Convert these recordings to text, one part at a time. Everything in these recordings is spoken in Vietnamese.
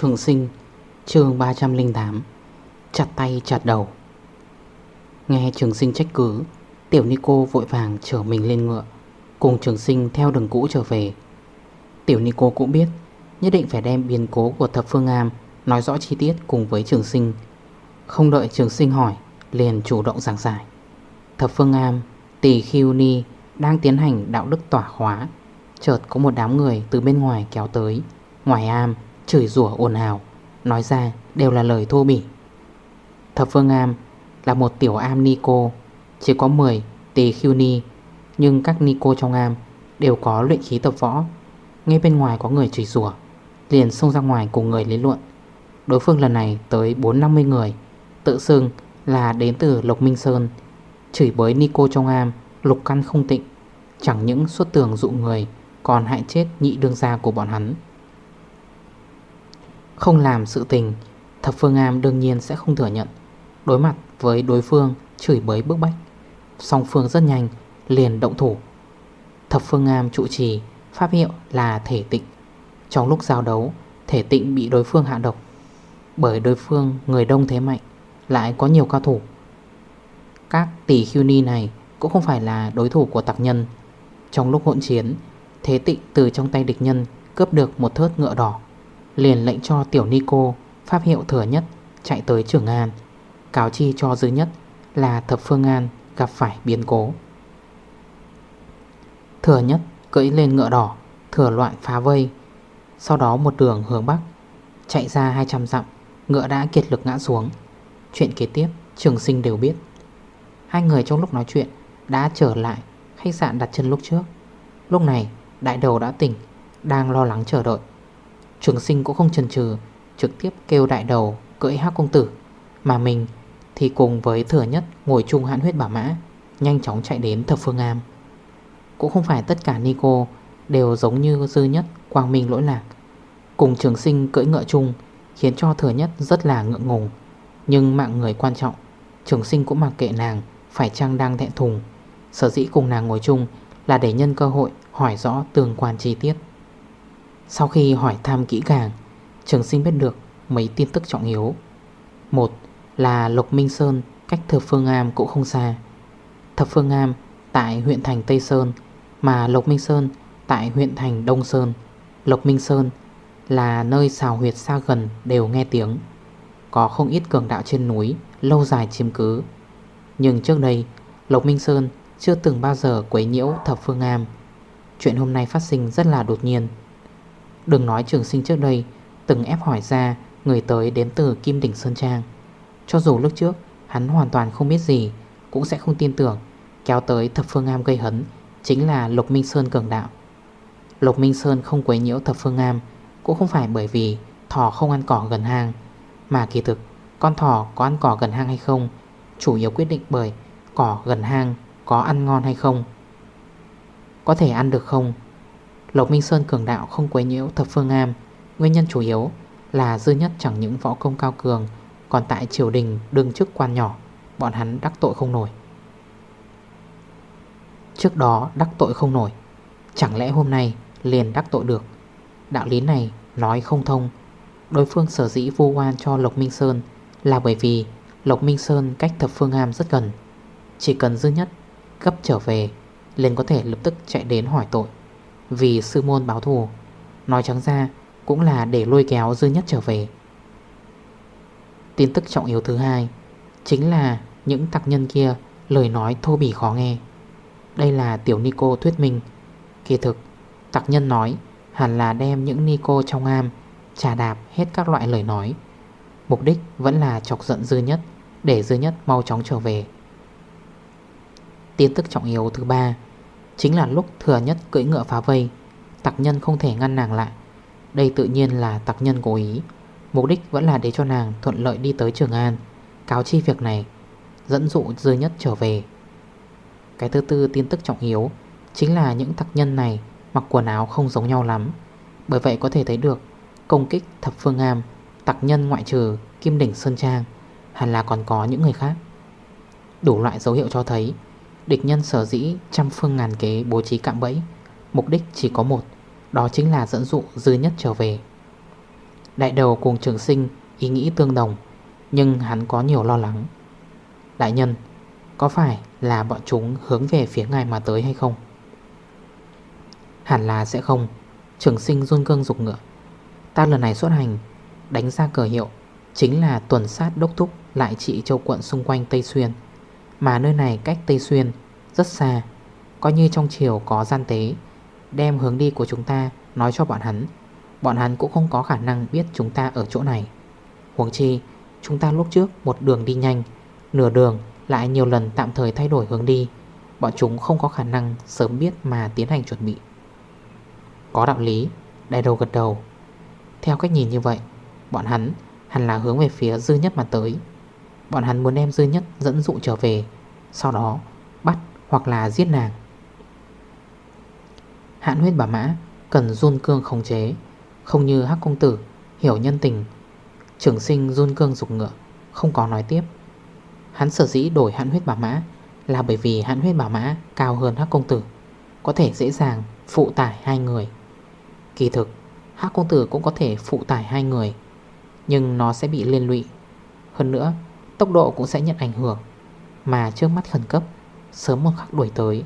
Trường sinh chương 308 Chặt tay, chặt đầu. Nghe trường sinh trách cứ, Tiểu Nico vội vàng chở mình lên ngựa, Cùng trường sinh theo đường cũ trở về. Tiểu Nico cũng biết, Nhất định phải đem biến cố của thập phương am Nói rõ chi tiết cùng với trường sinh. Không đợi trường sinh hỏi, Liền chủ động giảng giải. Thập phương am Tỷ khiu ni Đang tiến hành đạo đức tỏa khóa. Chợt có một đám người từ bên ngoài kéo tới. Ngoài am Chửi rủa ồn ào, Nói ra đều là lời thô bỉ. Thập Phương Am là một tiểu am Nico Chỉ có 10 tỳ khiêu ni, Nhưng các Nico trong am Đều có luyện khí tập võ. Ngay bên ngoài có người chửi rủa, Liền xông ra ngoài cùng người lý luận. Đối phương lần này tới 450 người, Tự xưng là đến từ Lộc Minh Sơn, Chửi bới Nico trong am Lục căn không tịnh, Chẳng những suốt tường dụ người, Còn hại chết nhị đương gia của bọn hắn không làm sự tình, Thập Phương Am đương nhiên sẽ không thừa nhận. Đối mặt với đối phương Chửi bới bức bách, Song phương rất nhanh liền động thủ. Thập Phương Am trụ trì, Pháp hiệu là thể tịnh. Trong lúc giao đấu, Thể tịnh bị đối phương hạ độc, Bởi đối phương người đông thế mạnh, Lại có nhiều cao thủ. Các tỷ khiêu ni này Cũng không phải là đối thủ của tặc nhân. Trong lúc hỗn chiến, Thế tịnh từ trong tay địch nhân Cướp được một thớt ngựa đỏ. Liền lệnh cho tiểu Nico Pháp hiệu thừa nhất chạy tới Trường An. Cáo chi cho dư nhất là thập phương an gặp phải biến cố. Thừa nhất cưỡi lên ngựa đỏ, Thừa loạn phá vây. Sau đó một đường hướng Bắc, Chạy ra 200 dặm, Ngựa đã kiệt lực ngã xuống. Chuyện kế tiếp, trường sinh đều biết. Hai người trong lúc nói chuyện Đã trở lại khách sạn đặt chân lúc trước. Lúc này, đại đầu đã tỉnh, Đang lo lắng chờ đợi. Trường sinh cũng không chần chừ, Trực tiếp kêu đại đầu, cưỡi hắc công tử. Mà mình thì cùng với thừa nhất Ngồi chung hãn huyết bảo mã, Nhanh chóng chạy đến thập phương am. Cũng không phải tất cả Nico Đều giống như dư nhất, Quang Minh lỗi lạc. Cùng trường sinh cưỡi ngựa chung Khiến cho thừa nhất rất là ngượng ngùng, Nhưng mạng người quan trọng. Trường sinh cũng mặc kệ nàng, Phải chăng đang thẹn thùng. Sở dĩ cùng nàng ngồi chung Là để nhân cơ hội hỏi rõ tường quan chi tiết sau khi hỏi thăm kỹ càng, Trường sinh biết được mấy tin tức trọng yếu. Một là Lộc Minh Sơn cách Thập Phương Am cũng không xa. Thập Phương Am tại huyện thành Tây Sơn, Mà Lộc Minh Sơn tại huyện thành Đông Sơn. Lộc Minh Sơn là nơi xào huyệt xa gần đều nghe tiếng, Có không ít cường đạo trên núi lâu dài chiếm cứ. Nhưng trước đây, Lộc Minh Sơn chưa từng bao giờ quấy nhiễu Thập Phương Am. Chuyện hôm nay phát sinh rất là đột nhiên. Đừng nói trường sinh trước đây, Từng ép hỏi ra người tới đến từ Kim Đỉnh Sơn Trang. Cho dù lúc trước, hắn hoàn toàn không biết gì, Cũng sẽ không tin tưởng, Kéo tới thập phương am gây hấn, Chính là Lục Minh Sơn cường đạo. Lục Minh Sơn không quấy nhiễu thập phương am, Cũng không phải bởi vì thỏ không ăn cỏ gần hang, Mà kỳ thực, Con thỏ có ăn cỏ gần hang hay không, Chủ yếu quyết định bởi Cỏ gần hang có ăn ngon hay không. Có thể ăn được không Lộc Minh Sơn cường đạo không quấy nhiễu thập phương am. Nguyên nhân chủ yếu là dư nhất chẳng những võ công cao cường, Còn tại triều đình đương chức quan nhỏ, Bọn hắn đắc tội không nổi. Trước đó đắc tội không nổi, Chẳng lẽ hôm nay liền đắc tội được? Đạo lý này nói không thông. Đối phương sở dĩ vô quan cho Lộc Minh Sơn Là bởi vì Lộc Minh Sơn cách thập phương am rất gần. Chỉ cần dư nhất gấp trở về, liền có thể lập tức chạy đến hỏi tội vì sư môn báo thù. Nói trắng ra, cũng là để lôi kéo dư nhất trở về. Tin tức trọng yếu thứ hai, Chính là những tặc nhân kia lời nói thô bỉ khó nghe. Đây là tiểu Nico thuyết minh. Kỳ thực, Tặc nhân nói hẳn là đem những Nico trong am trà đạp hết các loại lời nói. Mục đích vẫn là chọc giận dư nhất, Để dư nhất mau chóng trở về. Tin tức trọng yếu thứ ba Chính là lúc thừa nhất cưỡi ngựa phá vây Tạc nhân không thể ngăn nàng lại. Đây tự nhiên là tạc nhân cố ý. Mục đích vẫn là để cho nàng thuận lợi đi tới Trường An. Cáo chi việc này, Dẫn dụ dư nhất trở về. Cái thứ tư tin tức trọng yếu, Chính là những tạc nhân này Mặc quần áo không giống nhau lắm. Bởi vậy có thể thấy được, Công kích thập phương am Tạc nhân ngoại trừ Kim Đỉnh Sơn Trang, Hẳn là còn có những người khác. Đủ loại dấu hiệu cho thấy Địch nhân sở dĩ trăm phương ngàn kế bố trí cạm bẫy, Mục đích chỉ có một, Đó chính là dẫn dụ dư nhất trở về. Đại đầu cùng trường sinh, Ý nghĩ tương đồng, Nhưng hắn có nhiều lo lắng. Đại nhân, Có phải là bọn chúng hướng về phía ngài mà tới hay không? Hẳn là sẽ không. Trường sinh run cương dục ngựa. Ta lần này xuất hành, Đánh ra cờ hiệu, Chính là tuần sát đốc thúc Lại trị châu quận xung quanh Tây Xuyên. Mà nơi này cách Tây Xuyên Rất xa, Coi như trong chiều có gian tế. Đem hướng đi của chúng ta Nói cho bọn hắn. Bọn hắn cũng không có khả năng biết chúng ta ở chỗ này. Huống chi, Chúng ta lúc trước một đường đi nhanh, Nửa đường lại nhiều lần tạm thời thay đổi hướng đi. Bọn chúng không có khả năng sớm biết mà tiến hành chuẩn bị. Có đạo lý, Đại đầu gật đầu. Theo cách nhìn như vậy, Bọn hắn hẳn là hướng về phía dư nhất mà tới. Bọn hắn muốn đem dư nhất dẫn dụ trở về, Sau đó bắt hoặc là giết nàng. Hạn huyết bà mã cần run cương khống chế, Không như hắc công tử, Hiểu nhân tình. Trưởng sinh run cương dục ngựa, Không có nói tiếp. Hắn sở dĩ đổi hạn huyết bà mã Là bởi vì hạn huyết bà mã cao hơn hắc công tử, Có thể dễ dàng phụ tải hai người. Kỳ thực, Hắc công tử cũng có thể phụ tải hai người, Nhưng nó sẽ bị liên lụy. Hơn nữa Tốc độ cũng sẽ nhận ảnh hưởng. Mà trước mắt khẩn cấp, Sớm một khắc đuổi tới,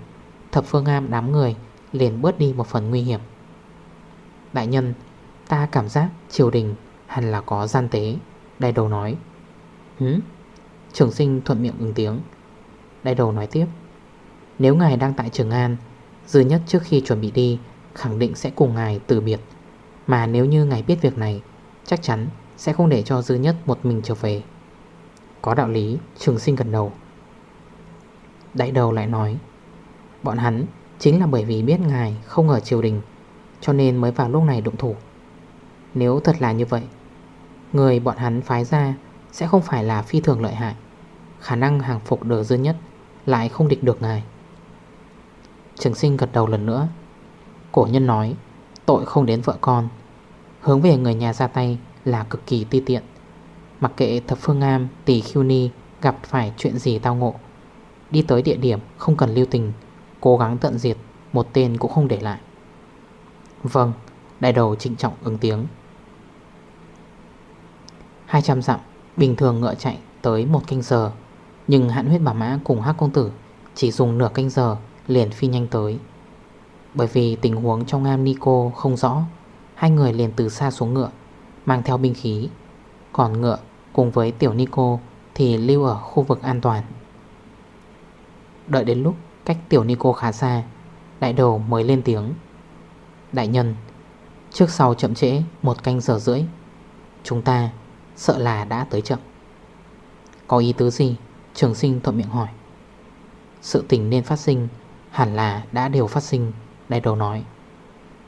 Thập phương am đám người liền bớt đi một phần nguy hiểm. Đại nhân, Ta cảm giác triều đình Hẳn là có gian tế, Đại đầu nói. Hứ Trường sinh thuận miệng ứng tiếng. Đại đầu nói tiếp. Nếu ngài đang tại Trường An, Dư nhất trước khi chuẩn bị đi, Khẳng định sẽ cùng ngài từ biệt. Mà nếu như ngài biết việc này, Chắc chắn sẽ không để cho dư nhất một mình trở về. Có đạo lý, Trường sinh gần đầu. Đại đầu lại nói, Bọn hắn chính là bởi vì biết ngài không ở triều đình, Cho nên mới vào lúc này động thủ. Nếu thật là như vậy, Người bọn hắn phái ra Sẽ không phải là phi thường lợi hại, Khả năng hàng phục đỡ dư nhất Lại không địch được ngài. Trường sinh gật đầu lần nữa. Cổ nhân nói, Tội không đến vợ con, Hướng về người nhà ra tay là cực kỳ ti tiện. Mặc kệ thập phương am Tỷ khiêu ni gặp phải chuyện gì tao ngộ, Đi tới địa điểm không cần lưu tình, Cố gắng tận diệt, Một tên cũng không để lại. Vâng Đại đầu trịnh trọng ứng tiếng. 200 dặm, Bình thường ngựa chạy tới một canh giờ, Nhưng hạn huyết bà mã cùng hắc công tử Chỉ dùng nửa canh giờ Liền phi nhanh tới. Bởi vì tình huống trong am Nico không rõ, Hai người liền từ xa xuống ngựa, Mang theo binh khí, Còn ngựa cùng với tiểu Nico Thì lưu ở khu vực an toàn. Đợi đến lúc cách tiểu Nico khá xa, Đại đầu mới lên tiếng. Đại nhân, Trước sau chậm trễ một canh giờ rưỡi, Chúng ta sợ là đã tới chậm. Có ý tứ gì? Trường sinh thuận miệng hỏi. Sự tình nên phát sinh Hẳn là đã đều phát sinh, Đại đầu nói.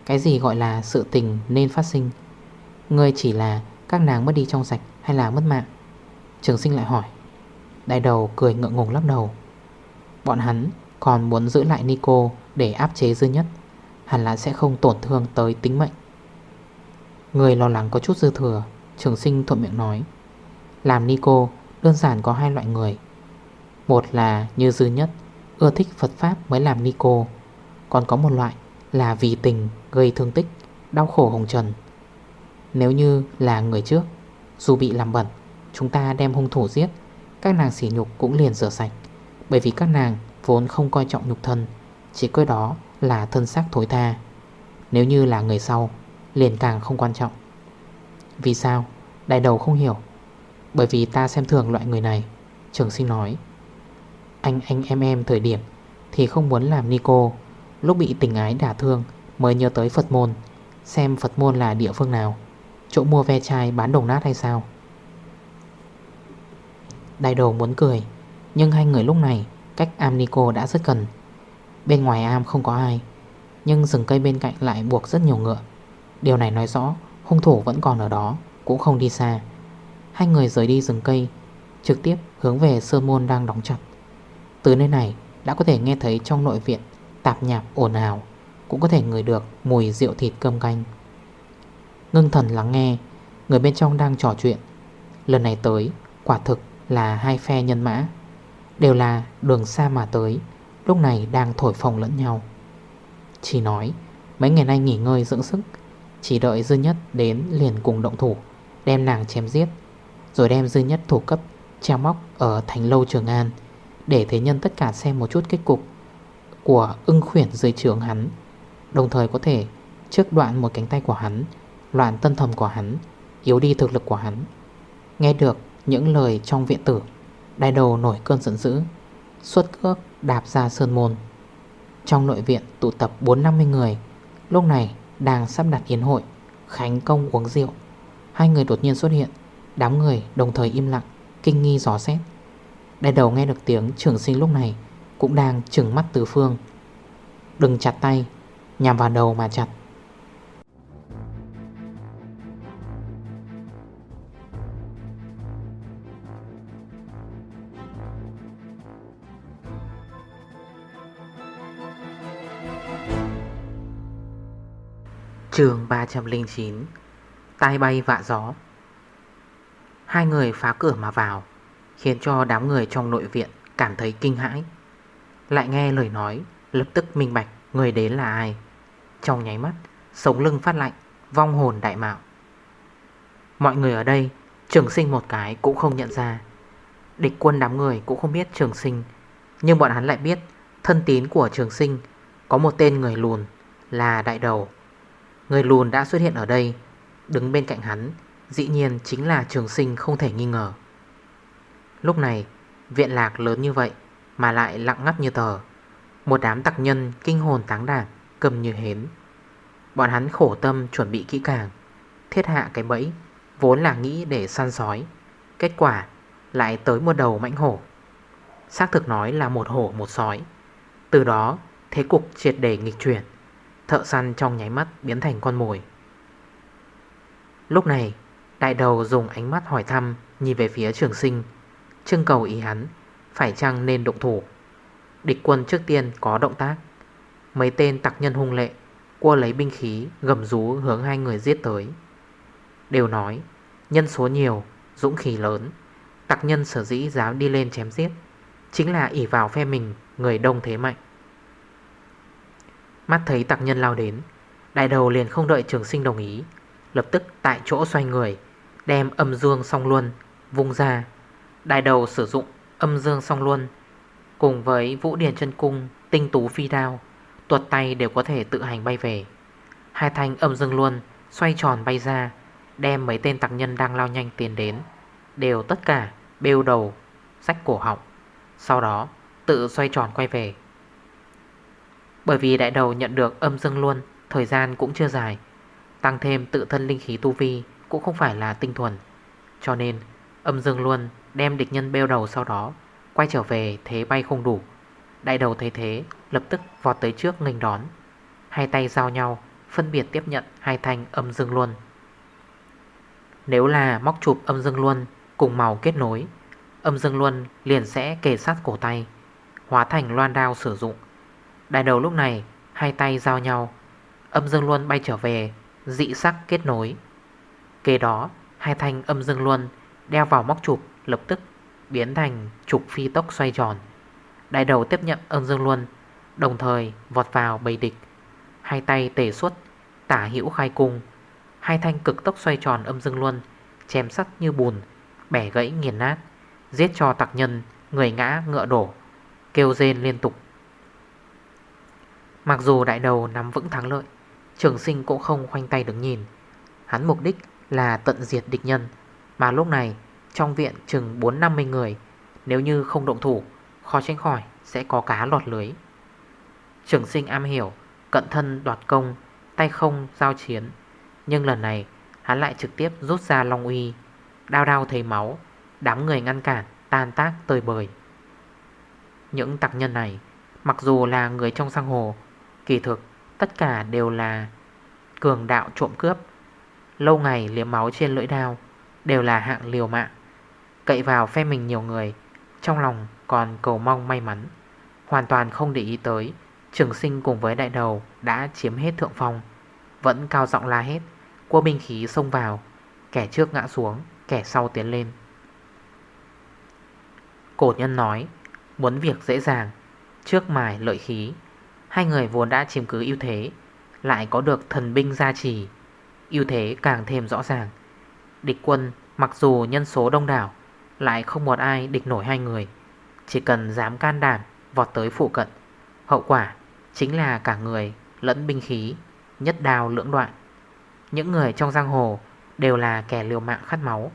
Cái gì gọi là sự tình nên phát sinh? Ngươi chỉ là các nàng mất đi trong sạch hay là mất mạng? Trường sinh lại hỏi. Đại đầu cười ngượng ngùng lắc đầu. Bọn hắn còn muốn giữ lại Nico Để áp chế dư nhất. Hẳn là sẽ không tổn thương tới tính mệnh. Người lo lắng có chút dư thừa, Trường sinh thuận miệng nói. Làm Nico đơn giản có hai loại người. Một là như dư nhất, Ưa thích Phật Pháp mới làm Nico. Còn có một loại là vì tình gây thương tích, Đau khổ hồng trần. Nếu như là người trước dù bị làm bẩn, Chúng ta đem hung thủ giết, Các nàng sỉ nhục cũng liền rửa sạch. Bởi vì các nàng vốn không coi trọng nhục thân, Chỉ coi đó là thân xác thối tha. Nếu như là người sau, Liền càng không quan trọng. Vì sao? Đại đầu không hiểu. Bởi vì ta xem thường loại người này, Trường sinh nói. Anh anh em em thời điểm Thì không muốn làm Nico Lúc bị tình ái đả thương, Mới nhớ tới Phật môn, Xem Phật môn là địa phương nào. Chỗ mua ve chai bán đồng nát hay sao? Đại đầu muốn cười, Nhưng hai người lúc này, Cách Amnico đã rất gần. Bên ngoài am không có ai, Nhưng rừng cây bên cạnh lại buộc rất nhiều ngựa. Điều này nói rõ, hung thủ vẫn còn ở đó, Cũng không đi xa. Hai người rời đi rừng cây, Trực tiếp hướng về sơn môn đang đóng chặt. Từ nơi này, đã có thể nghe thấy trong nội viện Tạp nhạp ồn ào, Cũng có thể ngửi được mùi rượu thịt cơm canh. Ngưng thần lắng nghe, Người bên trong đang trò chuyện. Lần này tới, quả thực là hai phe nhân mã. Đều là đường xa mà tới, Lúc này đang thổi phồng lẫn nhau. Chỉ nói, Mấy ngày nay nghỉ ngơi dưỡng sức, Chỉ đợi dư nhất đến liền cùng động thủ, Đem nàng chém giết, Rồi đem dư nhất thủ cấp, Treo móc ở thành lâu Trường An, Để thế nhân tất cả xem một chút kết cục Của ưng khuyển dưới trường hắn. Đồng thời có thể trước đoạn một cánh tay của hắn Loạn tân thầm của hắn, Yếu đi thực lực của hắn. Nghe được những lời trong viện tử đai đầu nổi cơn giận dữ, Xuất cước đạp ra sơn môn. Trong nội viện tụ tập 450 người, Lúc này đang sắp đặt yến hội, Khánh công uống rượu. Hai người đột nhiên xuất hiện, Đám người đồng thời im lặng, Kinh nghi gió xét. Đai đầu nghe được tiếng trưởng sinh lúc này, Cũng đang trừng mắt từ phương. Đừng chặt tay, Nhằm vào đầu mà chặt. Trường 309 Tai bay vạ gió. Hai người phá cửa mà vào, Khiến cho đám người trong nội viện Cảm thấy kinh hãi. Lại nghe lời nói, Lập tức minh bạch người đến là ai. Trong nháy mắt, Sống lưng phát lạnh, Vong hồn đại mạo. Mọi người ở đây, Trường sinh một cái cũng không nhận ra. Địch quân đám người cũng không biết trường sinh, Nhưng bọn hắn lại biết Thân tín của trường sinh Có một tên người lùn Là đại đầu. Người lùn đã xuất hiện ở đây, Đứng bên cạnh hắn, Dĩ nhiên chính là trường sinh không thể nghi ngờ. Lúc này, Viện lạc lớn như vậy Mà lại lặng ngắt như tờ. Một đám tặc nhân kinh hồn táng đảng Cầm như hến. Bọn hắn khổ tâm chuẩn bị kỹ càng, Thiết hạ cái bẫy, Vốn là nghĩ để săn sói. Kết quả lại tới một đầu mãnh hổ. Xác thực nói là một hổ, một sói. Từ đó, thế cục triệt để nghịch chuyển. Thợ săn trong nháy mắt biến thành con mồi. Lúc này, Đại đầu dùng ánh mắt hỏi thăm Nhìn về phía trường sinh, Trưng cầu ý hắn Phải chăng nên động thủ. Địch quân trước tiên có động tác. Mấy tên tặc nhân hung lệ Cua lấy binh khí, gầm rú hướng hai người giết tới. Đều nói, Nhân số nhiều, Dũng khí lớn. Tặc nhân sở dĩ dám đi lên chém giết Chính là ỉ vào phe mình, Người đông thế mạnh. Mắt thấy tặc nhân lao đến, Đại đầu liền không đợi trường sinh đồng ý, Lập tức tại chỗ xoay người, Đem âm dương song luân Vung ra. Đại đầu sử dụng âm dương song luân Cùng với vũ điển chân cung, Tinh tú phi đao, Tuột tay đều có thể tự hành bay về. Hai thanh âm dương luân Xoay tròn bay ra, Đem mấy tên tặc nhân đang lao nhanh tiến đến, Đều tất cả bêu đầu Sách cổ họng. Sau đó, tự xoay tròn quay về bởi vì đại đầu nhận được âm dương luôn, Thời gian cũng chưa dài. Tăng thêm tự thân linh khí tu vi Cũng không phải là tinh thuần. Cho nên, âm dương luôn đem địch nhân bêu đầu sau đó, Quay trở về thế bay không đủ. Đại đầu thấy thế, Lập tức vọt tới trước nghênh đón. Hai tay giao nhau, Phân biệt tiếp nhận hai thanh âm dương luôn. Nếu là móc chụp âm dương luôn Cùng màu kết nối, Âm dương luôn liền sẽ kề sát cổ tay, Hóa thành loan đao sử dụng. Đại đầu lúc này, Hai tay giao nhau. Âm dương luân bay trở về, Dị sắc kết nối. Kế đó, hai thanh âm dương luân Đeo vào móc chụp lập tức Biến thành trục phi tốc xoay tròn. Đại đầu tiếp nhận âm dương luân, Đồng thời vọt vào bầy địch. Hai tay tể xuất Tả hữu khai cung. Hai thanh cực tốc xoay tròn âm dương luân, Chém sắt như bùn, Bẻ gãy nghiền nát, Giết cho tặc nhân, Người ngã, ngựa đổ, Kêu rên liên tục. Mặc dù đại đầu nắm vững thắng lợi, Trường sinh cũng không khoanh tay đứng nhìn. Hắn mục đích là tận diệt địch nhân, Mà lúc này, Trong viện chừng 4-50 người, Nếu như không động thủ, Khó tránh khỏi sẽ có cá lọt lưới. Trường sinh am hiểu, Cận thân đoạt công, Tay không giao chiến, Nhưng lần này, hắn lại trực tiếp rút ra long uy, Đao đao thấy máu, Đám người ngăn cản, tan tác tơi bời. Những tặc nhân này, Mặc dù là người trong sang hồ Kỳ thực, tất cả đều là cường đạo trộm cướp. Lâu ngày liếm máu trên lưỡi đao Đều là hạng liều mạng. Cậy vào phe mình nhiều người, Trong lòng còn cầu mong may mắn. Hoàn toàn không để ý tới, Trường sinh cùng với đại đầu Đã chiếm hết thượng phong, Vẫn cao giọng la hết Cua binh khí xông vào, Kẻ trước ngã xuống, Kẻ sau tiến lên. Cổ nhân nói, Muốn việc dễ dàng, Trước mài lợi khí. Hai người vốn đã chiếm cứ ưu thế, Lại có được thần binh gia trì. Ưu thế càng thêm rõ ràng. Địch quân, mặc dù nhân số đông đảo, Lại không một ai địch nổi hai người. Chỉ cần dám can đảm Vọt tới phụ cận, Hậu quả chính là cả người lẫn binh khí, Nhất đào lưỡng đoạn. Những người trong giang hồ Đều là kẻ liều mạng khát máu,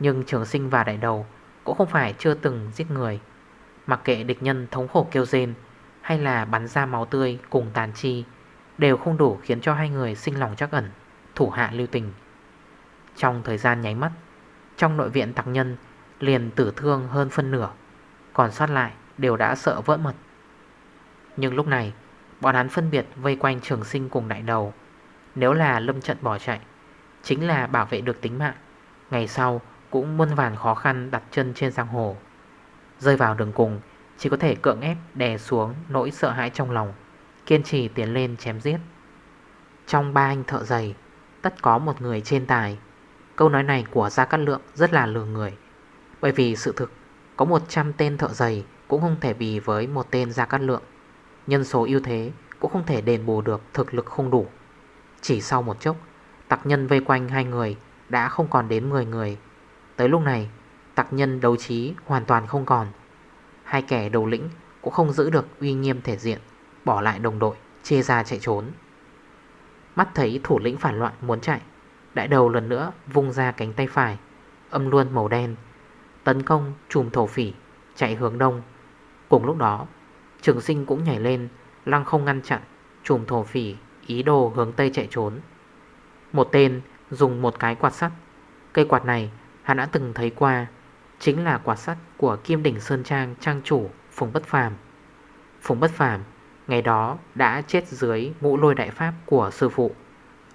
Nhưng trường sinh và đại đầu Cũng không phải chưa từng giết người. Mặc kệ địch nhân thống khổ kêu rên hay là bắn ra máu tươi cùng tàn chi, Đều không đủ khiến cho hai người sinh lòng chắc ẩn, Thủ hạ lưu tình. Trong thời gian nháy mắt, Trong nội viện tặc nhân Liền tử thương hơn phân nửa, Còn sót lại đều đã sợ vỡ mật. Nhưng lúc này, Bọn hắn phân biệt vây quanh trường sinh cùng đại đầu. Nếu là lâm trận bỏ chạy, Chính là bảo vệ được tính mạng. Ngày sau cũng muôn vàn khó khăn đặt chân trên giang hồ. Rơi vào đường cùng chỉ có thể cưỡng ép đè xuống nỗi sợ hãi trong lòng, Kiên trì tiến lên chém giết. Trong ba anh thợ giày, Tất có một người trên tài. Câu nói này của Gia Cát Lượng rất là lừa người, Bởi vì sự thực, Có 100 tên thợ giày Cũng không thể bì với một tên Gia Cát Lượng. Nhân số ưu thế Cũng không thể đền bù được thực lực không đủ. Chỉ sau một chốc, Tặc nhân vây quanh hai người Đã không còn đến 10 người. Tới lúc này, Tặc nhân đấu trí hoàn toàn không còn. Hai kẻ đầu lĩnh cũng không giữ được uy nghiêm thể diện, Bỏ lại đồng đội, Chia ra chạy trốn. Mắt thấy thủ lĩnh phản loạn muốn chạy, Đại đầu lần nữa vung ra cánh tay phải, Âm luôn màu đen, Tấn công chùm thổ phỉ, Chạy hướng đông. Cùng lúc đó, Trường sinh cũng nhảy lên, Lăng không ngăn chặn, Chùm thổ phỉ, ý đồ hướng tây chạy trốn. Một tên dùng một cái quạt sắt. Cây quạt này hắn đã từng thấy qua Chính là quạt sắt của Kim Đỉnh Sơn Trang trang chủ Phùng Bất Phàm. Phùng Bất Phàm Ngày đó đã chết dưới ngũ lôi đại pháp của sư phụ.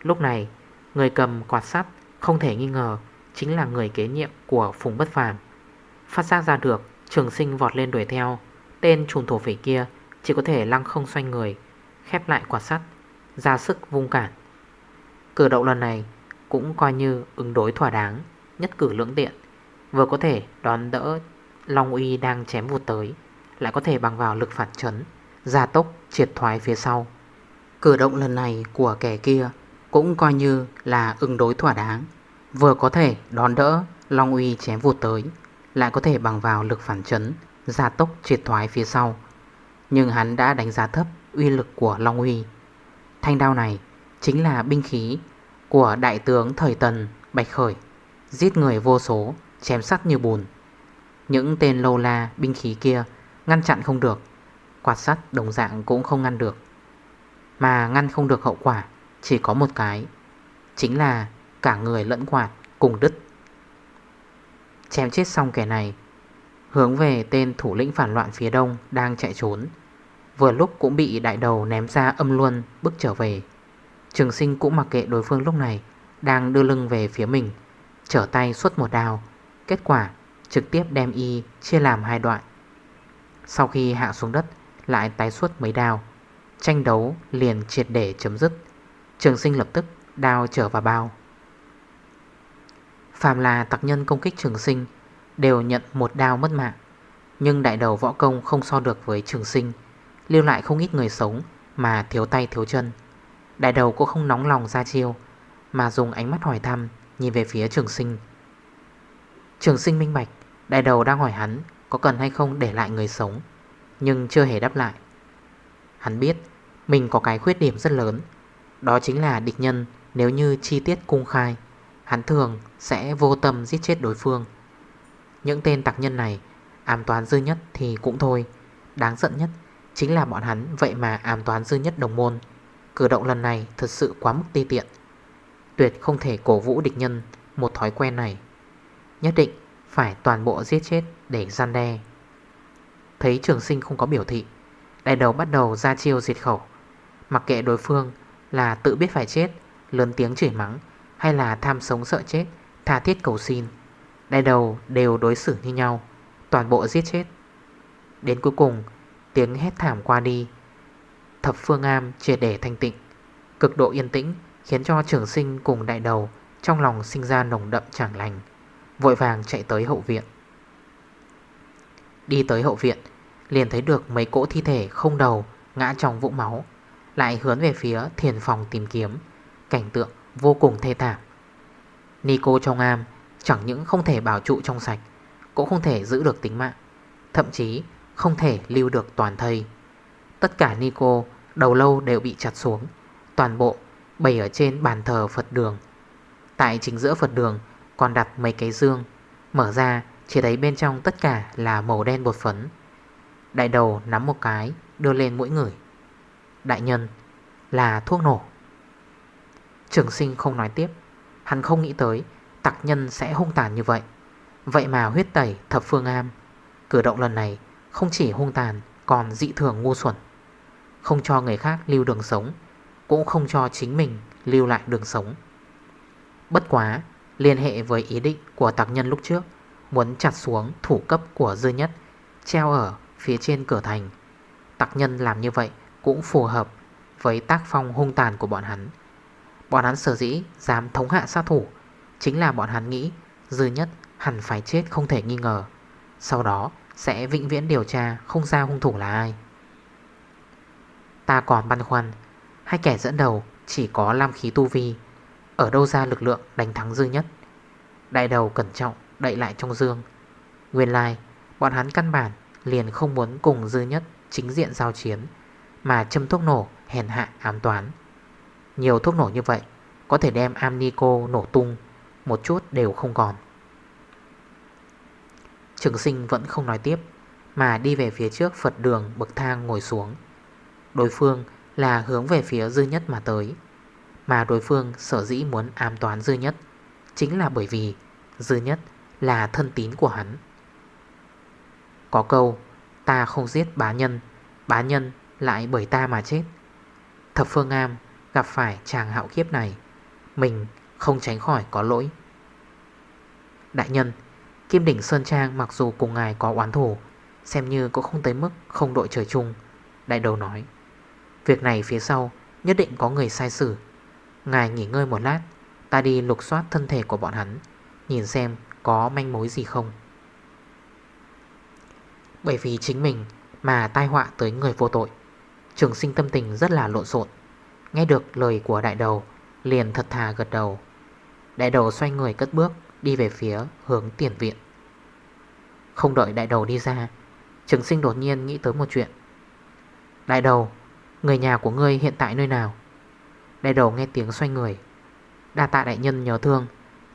Lúc này, Người cầm quạt sắt Không thể nghi ngờ Chính là người kế nhiệm của Phùng Bất Phàm. Phát giác ra được Trường sinh vọt lên đuổi theo, Tên trùm thổ phỉ kia Chỉ có thể lăng không xoay người, Khép lại quạt sắt, Ra sức vung cản. Cử động lần này Cũng coi như ứng đối thỏa đáng, Nhất cử lưỡng tiện. Vừa có thể đón đỡ Long uy đang chém vụt tới, Lại có thể bằng vào lực phản chấn, Gia tốc, triệt thoái phía sau. Cử động lần này của kẻ kia Cũng coi như là ứng đối thỏa đáng. Vừa có thể đón đỡ Long uy chém vụt tới, Lại có thể bằng vào lực phản chấn, Gia tốc, triệt thoái phía sau. Nhưng hắn đã đánh giá thấp uy lực của Long uy. Thanh đao này Chính là binh khí Của đại tướng thời tần Bạch Khởi, Giết người vô số. Chém sắt như bùn. Những tên lâu la, binh khí kia Ngăn chặn không được. Quạt sắt đồng dạng cũng không ngăn được. Mà ngăn không được hậu quả, Chỉ có một cái. Chính là cả người lẫn quạt cùng đứt. Chém chết xong kẻ này, Hướng về tên thủ lĩnh phản loạn phía đông Đang chạy trốn. Vừa lúc cũng bị đại đầu ném ra âm luân Bước trở về. Trường sinh cũng mặc kệ đối phương lúc này Đang đưa lưng về phía mình, Trở tay xuất một đào Kết quả trực tiếp đem y chia làm hai đoạn. Sau khi hạ xuống đất Lại tái xuất mấy đao, Tranh đấu liền triệt để chấm dứt. Trường sinh lập tức đao trở vào bao. Phạm là tặc nhân công kích trường sinh Đều nhận một đao mất mạng. Nhưng đại đầu võ công không so được với trường sinh Lưu lại không ít người sống Mà thiếu tay thiếu chân. Đại đầu cũng không nóng lòng ra chiêu Mà dùng ánh mắt hỏi thăm Nhìn về phía trường sinh. Trường sinh minh bạch, Đại đầu đang hỏi hắn Có cần hay không để lại người sống, Nhưng chưa hề đáp lại. Hắn biết Mình có cái khuyết điểm rất lớn, Đó chính là địch nhân Nếu như chi tiết cung khai, Hắn thường sẽ vô tâm giết chết đối phương. Những tên tạc nhân này Ám toán dư nhất thì cũng thôi, Đáng giận nhất Chính là bọn hắn vậy mà ám toán dư nhất đồng môn. Cử động lần này thật sự quá mức ti tiện. Tuyệt không thể cổ vũ địch nhân Một thói quen này. Nhất định phải toàn bộ giết chết để gian đe. Thấy trường sinh không có biểu thị, Đại đầu bắt đầu ra chiêu diệt khẩu. Mặc kệ đối phương là tự biết phải chết, Lớn tiếng chửi mắng, Hay là tham sống sợ chết, Tha thiết cầu xin, Đại đầu đều đối xử như nhau, Toàn bộ giết chết. Đến cuối cùng, tiếng hét thảm qua đi. Thập phương am triệt để thanh tịnh, Cực độ yên tĩnh Khiến cho trưởng sinh cùng đại đầu Trong lòng sinh ra nồng đậm chẳng lành. Vội vàng chạy tới hậu viện. Đi tới hậu viện, Liền thấy được mấy cỗ thi thể không đầu Ngã trong vũng máu, Lại hướng về phía thiền phòng tìm kiếm, Cảnh tượng vô cùng thê thảm. Nico trong am Chẳng những không thể bảo trụ trong sạch, Cũng không thể giữ được tính mạng, Thậm chí không thể lưu được toàn thây. Tất cả Nico đầu lâu đều bị chặt xuống, Toàn bộ bày ở trên bàn thờ Phật đường. Tại chính giữa Phật đường còn đặt mấy cái dương Mở ra, chỉ thấy bên trong tất cả là màu đen bột phấn. Đại đầu nắm một cái, đưa lên mũi người. Đại nhân, là thuốc nổ. Trường sinh không nói tiếp. Hắn không nghĩ tới, Tặc nhân sẽ hung tàn như vậy. Vậy mà huyết tẩy thập phương am. Cử động lần này không chỉ hung tàn, Còn dị thường ngu xuẩn. Không cho người khác lưu đường sống, Cũng không cho chính mình lưu lại đường sống. Bất quá Liên hệ với ý định của tặc nhân lúc trước, Muốn chặt xuống thủ cấp của dư nhất, Treo ở phía trên cửa thành. Tặc nhân làm như vậy Cũng phù hợp với tác phong hung tàn của bọn hắn. Bọn hắn sở dĩ dám thống hạ sát thủ Chính là bọn hắn nghĩ Dư nhất hẳn phải chết không thể nghi ngờ. Sau đó sẽ vĩnh viễn điều tra Không ra hung thủ là ai. Ta còn băn khoăn, Hai kẻ dẫn đầu chỉ có lam khí tu vi ở đâu ra lực lượng đánh thắng dư nhất? Đại đầu cẩn trọng đậy lại trong dương. Nguyên lai, Bọn hắn căn bản liền không muốn cùng dư nhất Chính diện giao chiến, Mà châm thuốc nổ hèn hạ ám toán. Nhiều thuốc nổ như vậy, Có thể đem Amnico nổ tung, Một chút đều không còn. Trường sinh vẫn không nói tiếp, Mà đi về phía trước Phật đường bậc thang ngồi xuống. Đối phương là hướng về phía dư nhất mà tới. Mà đối phương sở dĩ muốn ám toán dư nhất, Chính là bởi vì dư nhất là thân tín của hắn. Có câu, Ta không giết bá nhân Bá nhân lại bởi ta mà chết. Thập phương am gặp phải chàng hạo kiếp này, Mình không tránh khỏi có lỗi. Đại nhân, Kim đỉnh Sơn Trang mặc dù cùng ngài có oán thù, Xem như cũng không tới mức không đội trời chung, Đại đầu nói. Việc này phía sau nhất định có người sai xử Ngài nghỉ ngơi một lát, Ta đi lục soát thân thể của bọn hắn, Nhìn xem có manh mối gì không. Bởi vì chính mình Mà tai họa tới người vô tội, Trường sinh tâm tình rất là lộn xộn. Nghe được lời của đại đầu, Liền thật thà gật đầu. Đại đầu xoay người cất bước, Đi về phía hướng tiền viện. Không đợi đại đầu đi ra, Trường sinh đột nhiên nghĩ tới một chuyện. Đại đầu, Người nhà của ngươi hiện tại nơi nào? Đại đầu nghe tiếng xoay người. Đa tạ đại nhân nhớ thương.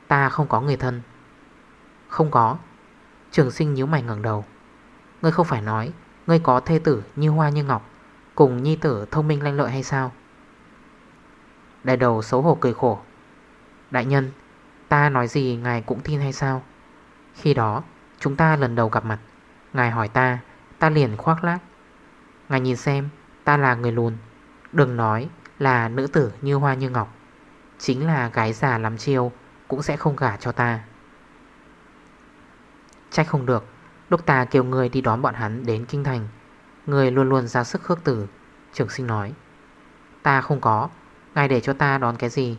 Ta không có người thân. Không có. Trường sinh nhíu mày ngẩng đầu. Ngươi không phải nói, Ngươi có thê tử như hoa như ngọc, Cùng nhi tử thông minh lanh lợi hay sao? Đại đầu xấu hổ cười khổ. Đại nhân, Ta nói gì ngài cũng tin hay sao? Khi đó, chúng ta lần đầu gặp mặt. Ngài hỏi ta Ta liền khoác lác. Ngài nhìn xem, ta là người lùn. Đừng nói là nữ tử như hoa như ngọc. Chính là gái già làm chiêu, Cũng sẽ không gả cho ta. Trách không được, Lúc ta kêu người đi đón bọn hắn đến kinh thành, Người luôn luôn ra sức khước tử Trường sinh nói, Ta không có, Ngài để cho ta đón cái gì?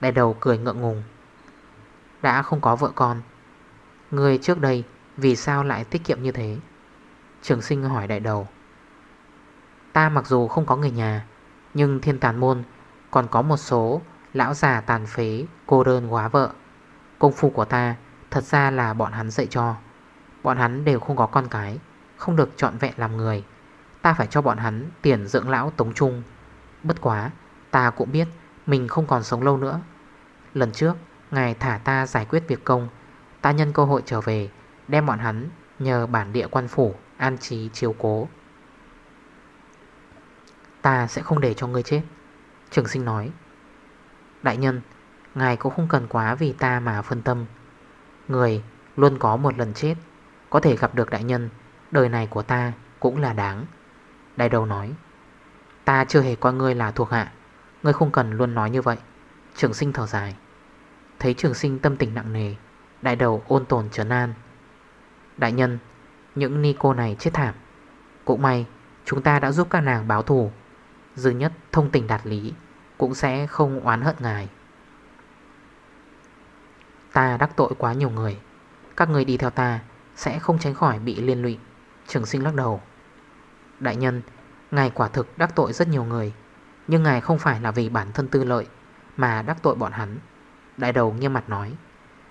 Đại đầu cười ngượng ngùng, Đã không có vợ con, Người trước đây vì sao lại tiết kiệm như thế? Trường sinh hỏi đại đầu, Ta mặc dù không có người nhà nhưng thiên tàn môn, Còn có một số lão già tàn phế, Cô đơn quá vợ. Công phu của ta thật ra là bọn hắn dạy cho. Bọn hắn đều không có con cái, Không được trọn vẹn làm người. Ta phải cho bọn hắn tiền dưỡng lão tống trung. Bất quá, Ta cũng biết mình không còn sống lâu nữa. Lần trước, Ngài thả ta giải quyết việc công. Ta nhân cơ hội trở về, Đem bọn hắn nhờ bản địa quan phủ An trí chiếu cố. Ta sẽ không để cho ngươi chết. Trường sinh nói, Đại nhân, Ngài cũng không cần quá vì ta mà phân tâm. Người luôn có một lần chết, Có thể gặp được đại nhân, Đời này của ta cũng là đáng. Đại đầu nói, Ta chưa hề coi ngươi là thuộc hạ, Ngươi không cần luôn nói như vậy. Trường sinh thở dài. Thấy trường sinh tâm tình nặng nề, Đại đầu ôn tồn trấn an. Đại nhân, Những ni cô này chết thảm. Cũng may, chúng ta đã giúp các nàng báo thù Dư nhất thông tình đạt lý, Cũng sẽ không oán hận ngài. Ta đắc tội quá nhiều người, Các người đi theo ta Sẽ không tránh khỏi bị liên lụy, Trường sinh lắc đầu. Đại nhân, Ngài quả thực đắc tội rất nhiều người, Nhưng ngài không phải là vì bản thân tư lợi Mà đắc tội bọn hắn. Đại đầu nghiêm mặt nói,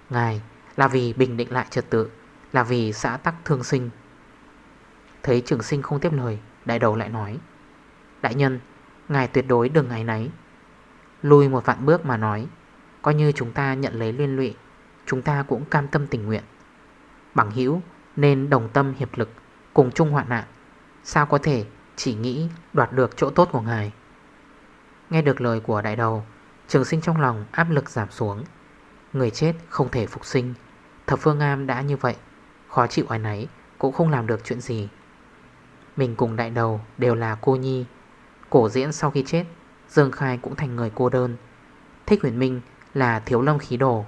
Ngài là vì bình định lại trật tự, Là vì xã tắc thương sinh. Thấy trường sinh không tiếp lời, Đại đầu lại nói, Đại nhân Ngài tuyệt đối đừng ngày nấy Lui một vạn bước mà nói, Coi như chúng ta nhận lấy liên lụy, Chúng ta cũng cam tâm tình nguyện. Bằng hữu nên đồng tâm hiệp lực, Cùng chung hoạn nạn, Sao có thể chỉ nghĩ đoạt được chỗ tốt của ngài? Nghe được lời của đại đầu, Trường sinh trong lòng áp lực giảm xuống. Người chết không thể phục sinh, Thập phương am đã như vậy, Khó chịu ai nấy cũng không làm được chuyện gì. Mình cùng đại đầu đều là cô nhi Cổ diễn sau khi chết, Dương Khai cũng thành người cô đơn. Thích huyền minh là thiếu lâm khí đồ.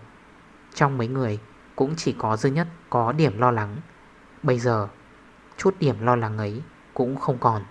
Trong mấy người, Cũng chỉ có duy nhất có điểm lo lắng. Bây giờ, Chút điểm lo lắng ấy cũng không còn.